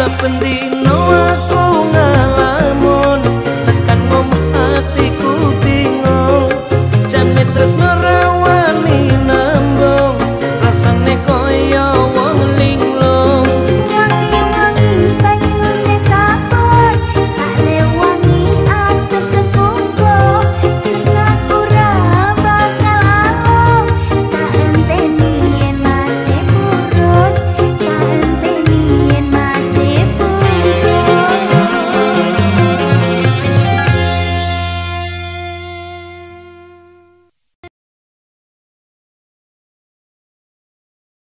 sapendino aku